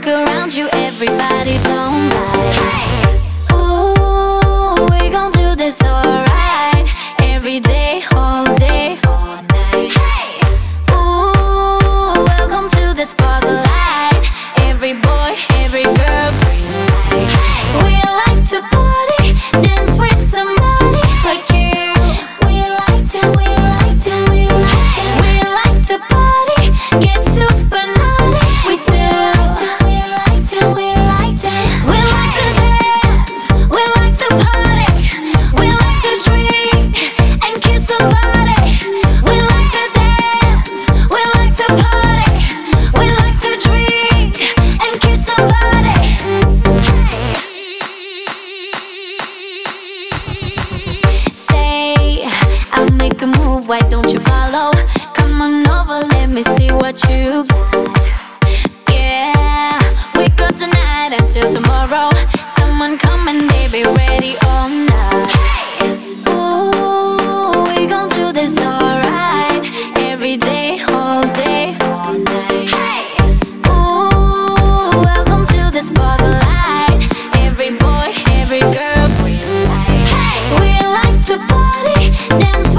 look around you, everybody's on. make a move, why don't you follow? Come on over, let me see what you got. Yeah, we go tonight until tomorrow. Someone coming, be ready all night. Hey! Ooh, we gon' do this alright. Every day, all day, all night. Hey! Ooh, welcome to the spotlight. Every boy, every girl, we like. Hey! We like to party, dance.